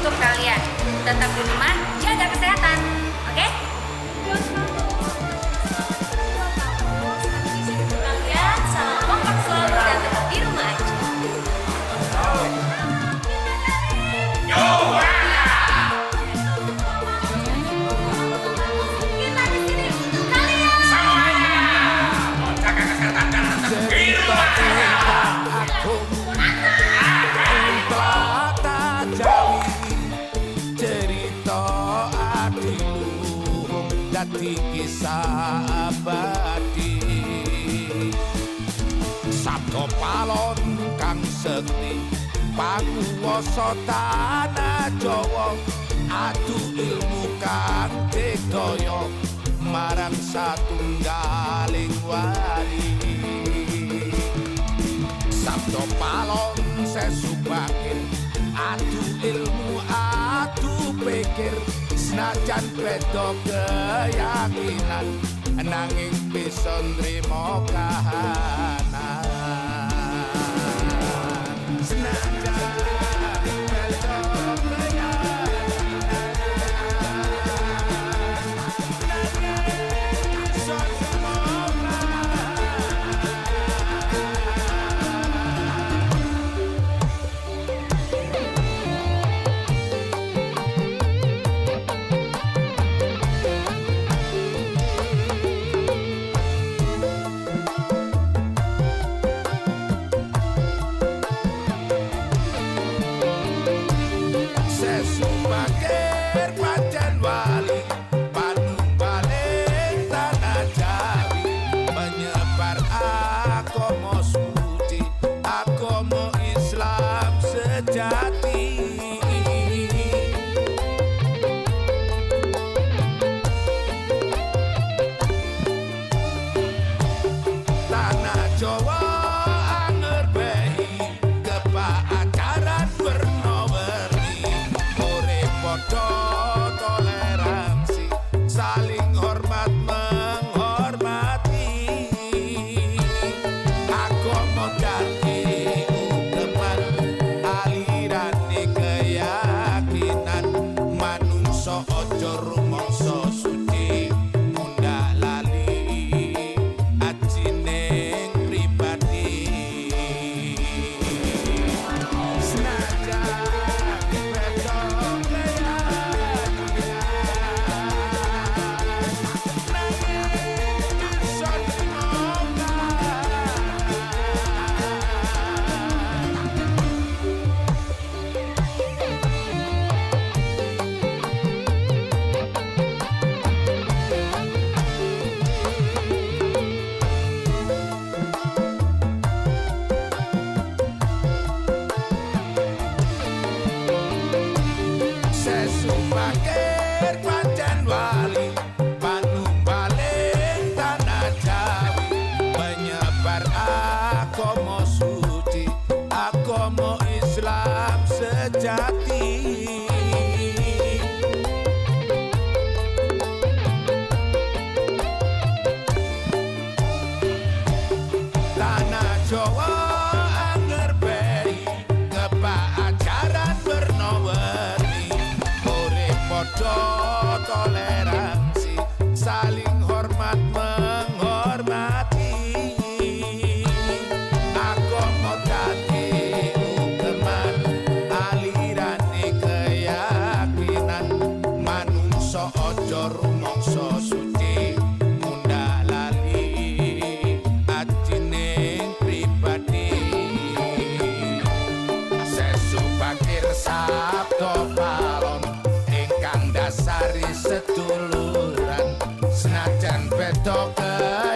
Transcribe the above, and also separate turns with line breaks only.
untuk kalian.
Tetap di rumah.
jadi kisah abadi. Sabdo palon kang seti Panguwasa tanah Jawa. Adu ilmu kang tedoyo Marang satunggaling wali. Sabdo palon sesubakin Adu ilmu adu pikir. senajan beda keyakinan nanging bisa nrimo kahanan. got jurumansa suci muda lali acining pribadi asesu pakir sabda palon ingkang dasari seduluran
Talk up.